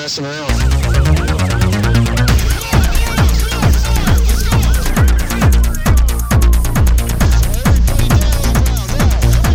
Messing around.